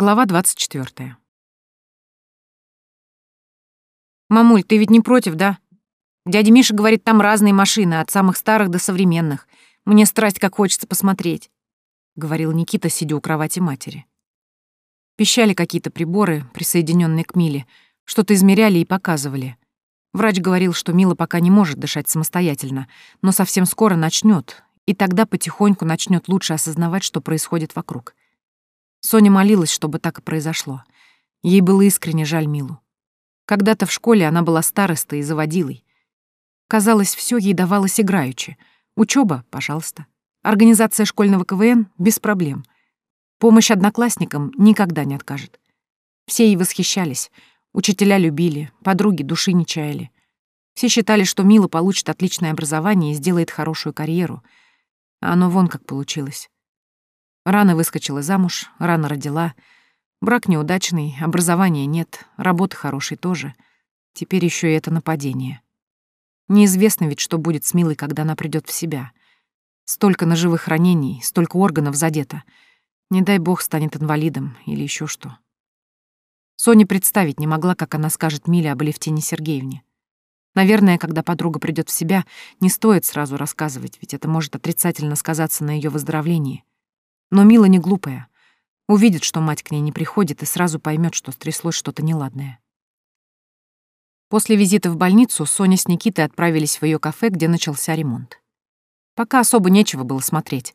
Глава 24. «Мамуль, ты ведь не против, да? Дядя Миша говорит, там разные машины, от самых старых до современных. Мне страсть как хочется посмотреть», — говорил Никита, сидя у кровати матери. Пищали какие-то приборы, присоединенные к Миле, что-то измеряли и показывали. Врач говорил, что Мила пока не может дышать самостоятельно, но совсем скоро начнет, и тогда потихоньку начнет лучше осознавать, что происходит вокруг. Соня молилась, чтобы так и произошло. Ей было искренне жаль Милу. Когда-то в школе она была старостой и заводилой. Казалось, все ей давалось играючи. Учеба, пожалуйста. Организация школьного КВН — без проблем. Помощь одноклассникам никогда не откажет. Все ей восхищались. Учителя любили, подруги души не чаяли. Все считали, что Мила получит отличное образование и сделает хорошую карьеру. А оно вон как получилось. Рано выскочила замуж, рано родила. Брак неудачный, образования нет, работы хорошей тоже. Теперь еще и это нападение. Неизвестно ведь, что будет с Милой, когда она придет в себя. Столько ножевых ранений, столько органов задето. Не дай бог станет инвалидом или еще что. Соня представить не могла, как она скажет Миле об Алевтине Сергеевне. Наверное, когда подруга придет в себя, не стоит сразу рассказывать, ведь это может отрицательно сказаться на ее выздоровлении. Но Мила не глупая. Увидит, что мать к ней не приходит, и сразу поймет, что стряслось что-то неладное. После визита в больницу Соня с Никитой отправились в ее кафе, где начался ремонт. Пока особо нечего было смотреть.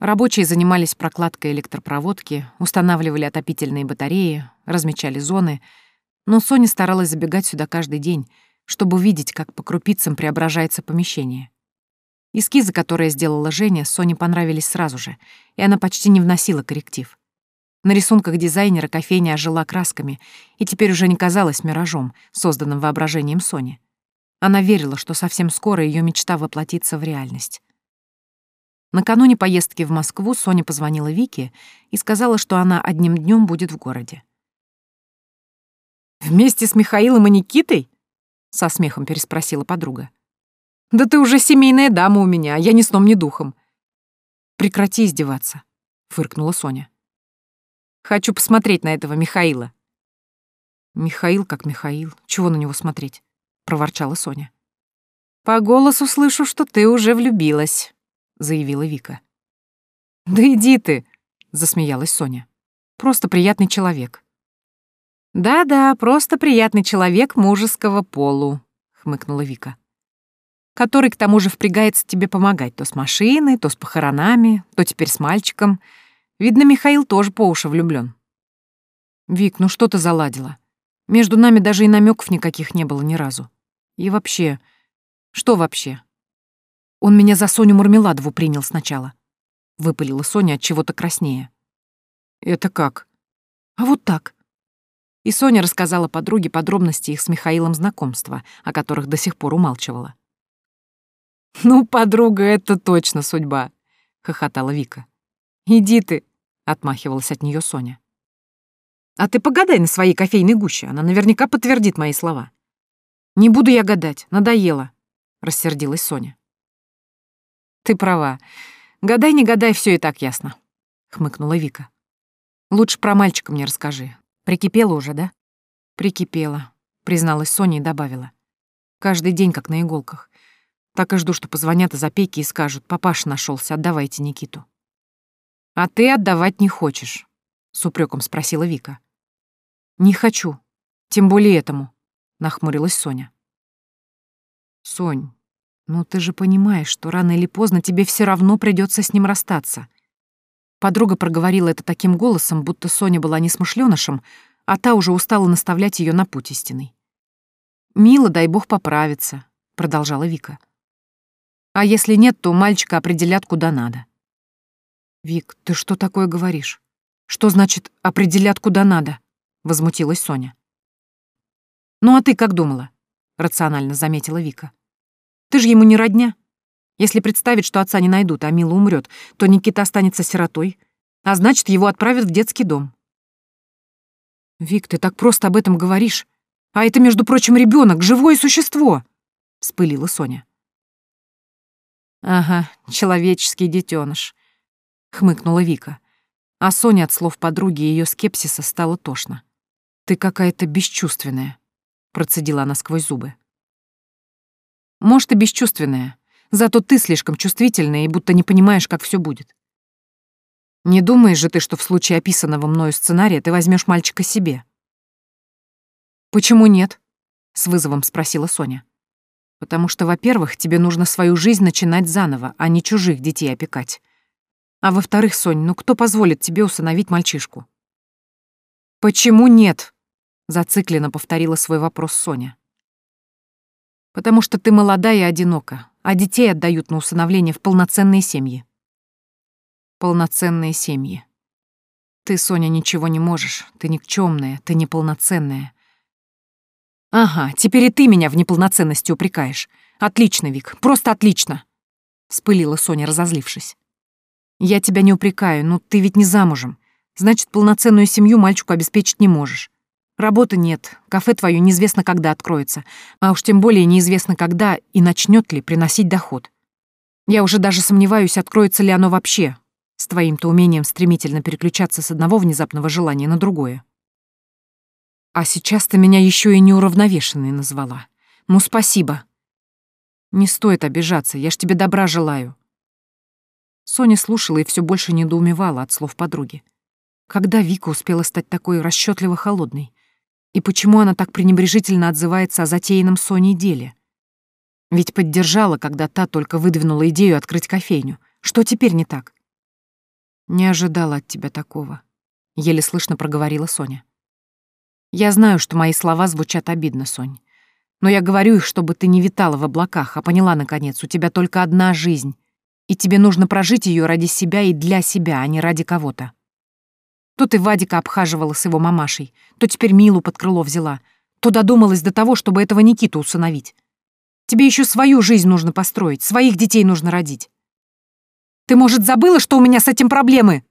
Рабочие занимались прокладкой электропроводки, устанавливали отопительные батареи, размечали зоны, но Соня старалась забегать сюда каждый день, чтобы увидеть, как по крупицам преображается помещение. Эскизы, которые сделала Женя, Соне понравились сразу же, и она почти не вносила корректив. На рисунках дизайнера кофейня ожила красками и теперь уже не казалась миражом, созданным воображением Сони. Она верила, что совсем скоро ее мечта воплотится в реальность. Накануне поездки в Москву Соня позвонила Вике и сказала, что она одним днем будет в городе. «Вместе с Михаилом и Никитой?» — со смехом переспросила подруга. Да ты уже семейная дама у меня, а я ни сном, ни духом. Прекрати издеваться, фыркнула Соня. Хочу посмотреть на этого Михаила. Михаил как Михаил, чего на него смотреть? проворчала Соня. По голосу слышу, что ты уже влюбилась, заявила Вика. Да иди ты, засмеялась Соня. Просто приятный человек. Да-да, просто приятный человек мужеского полу, хмыкнула Вика который к тому же впрягается тебе помогать то с машиной, то с похоронами, то теперь с мальчиком. Видно, Михаил тоже по уши влюблён. Вик, ну что ты заладила? Между нами даже и намеков никаких не было ни разу. И вообще... Что вообще? Он меня за Соню Мармеладову принял сначала. Выпалила Соня от чего-то краснее. Это как? А вот так. И Соня рассказала подруге подробности их с Михаилом знакомства, о которых до сих пор умалчивала. «Ну, подруга, это точно судьба», — хохотала Вика. «Иди ты», — отмахивалась от нее Соня. «А ты погадай на своей кофейной гуще, она наверняка подтвердит мои слова». «Не буду я гадать, надоело», — рассердилась Соня. «Ты права. Гадай, не гадай, все и так ясно», — хмыкнула Вика. «Лучше про мальчика мне расскажи. Прикипела уже, да?» «Прикипела», — призналась Соня и добавила. «Каждый день как на иголках. Так и жду, что позвонят из опеки и скажут, папаша нашелся, отдавайте Никиту. А ты отдавать не хочешь? С упреком спросила Вика. Не хочу. Тем более этому, нахмурилась Соня. Сонь, ну ты же понимаешь, что рано или поздно тебе все равно придется с ним расстаться. Подруга проговорила это таким голосом, будто Соня была не смышленышем, а та уже устала наставлять ее на путь истинный. «Мила, дай бог, поправится», — продолжала Вика. А если нет, то мальчика определят куда надо. Вик, ты что такое говоришь? Что значит определят куда надо? Возмутилась Соня. Ну а ты как думала? Рационально заметила Вика. Ты же ему не родня. Если представить, что отца не найдут, а Мила умрет, то Никита останется сиротой, а значит, его отправят в детский дом. Вик, ты так просто об этом говоришь. А это, между прочим, ребенок, живое существо, вспылила Соня. «Ага, человеческий детеныш», — хмыкнула Вика. А Соне от слов подруги и ее скепсиса стало тошно. «Ты какая-то бесчувственная», — процедила она сквозь зубы. «Может, и бесчувственная, зато ты слишком чувствительная и будто не понимаешь, как все будет. Не думаешь же ты, что в случае описанного мною сценария ты возьмешь мальчика себе?» «Почему нет?» — с вызовом спросила Соня. «Потому что, во-первых, тебе нужно свою жизнь начинать заново, а не чужих детей опекать. А во-вторых, Сонь, ну кто позволит тебе усыновить мальчишку?» «Почему нет?» — зацикленно повторила свой вопрос Соня. «Потому что ты молода и одинока, а детей отдают на усыновление в полноценные семьи». «Полноценные семьи. Ты, Соня, ничего не можешь, ты никчемная, ты неполноценная». «Ага, теперь и ты меня в неполноценности упрекаешь. Отлично, Вик, просто отлично!» — вспылила Соня, разозлившись. Я тебя не упрекаю, но ты ведь не замужем. Значит, полноценную семью мальчику обеспечить не можешь. Работы нет, кафе твое неизвестно когда откроется, а уж тем более неизвестно когда и начнет ли приносить доход. Я уже даже сомневаюсь, откроется ли оно вообще, с твоим-то умением стремительно переключаться с одного внезапного желания на другое. А сейчас ты меня еще и неуравновешенной назвала. Ну, спасибо. Не стоит обижаться, я ж тебе добра желаю. Соня слушала и все больше недоумевала от слов подруги. Когда Вика успела стать такой расчетливо холодной? И почему она так пренебрежительно отзывается о затеянном Соней деле? Ведь поддержала, когда та только выдвинула идею открыть кофейню. Что теперь не так? «Не ожидала от тебя такого», — еле слышно проговорила Соня. «Я знаю, что мои слова звучат обидно, Сонь. Но я говорю их, чтобы ты не витала в облаках, а поняла, наконец, у тебя только одна жизнь, и тебе нужно прожить ее ради себя и для себя, а не ради кого-то. То ты Вадика обхаживала с его мамашей, то теперь Милу под крыло взяла, то додумалась до того, чтобы этого Никиту усыновить. Тебе еще свою жизнь нужно построить, своих детей нужно родить. «Ты, может, забыла, что у меня с этим проблемы?»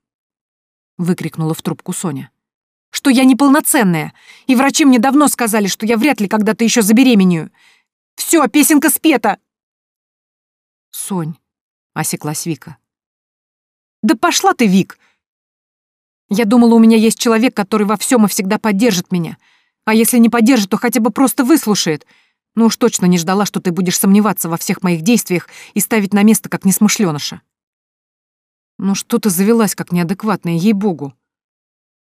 — выкрикнула в трубку Соня. «Что я неполноценная, и врачи мне давно сказали, что я вряд ли когда-то еще забеременею. Все, песенка спета!» «Сонь, — осеклась Вика. «Да пошла ты, Вик! Я думала, у меня есть человек, который во всем и всегда поддержит меня. А если не поддержит, то хотя бы просто выслушает. Ну уж точно не ждала, что ты будешь сомневаться во всех моих действиях и ставить на место, как несмышленыша. Ну что ты завелась, как неадекватная, ей-богу.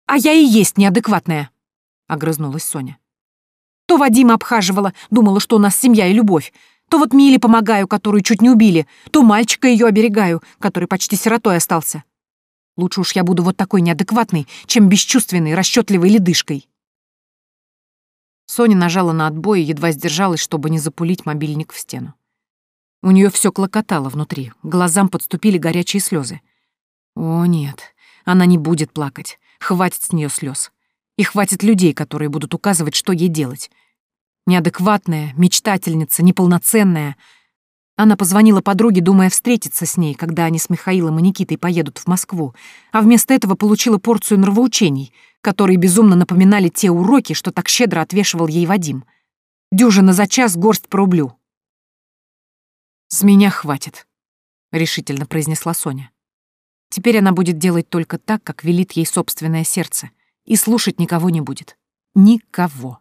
А я и есть неадекватная, — огрызнулась Соня. То Вадима обхаживала, думала, что у нас семья и любовь. То вот Миле помогаю, которую чуть не убили, то мальчика ее оберегаю, который почти сиротой остался. Лучше уж я буду вот такой неадекватной, чем бесчувственной, расчетливой ледышкой. Соня нажала на отбой и едва сдержалась, чтобы не запулить мобильник в стену. У нее все клокотало внутри, глазам подступили горячие слезы. О, нет, она не будет плакать. Хватит с нее слез. И хватит людей, которые будут указывать, что ей делать. Неадекватная, мечтательница, неполноценная. Она позвонила подруге, думая встретиться с ней, когда они с Михаилом и Никитой поедут в Москву, а вместо этого получила порцию нравоучений, которые безумно напоминали те уроки, что так щедро отвешивал ей Вадим. Дюжина за час, горсть рублю. «С меня хватит», — решительно произнесла Соня. Теперь она будет делать только так, как велит ей собственное сердце, и слушать никого не будет. Никого.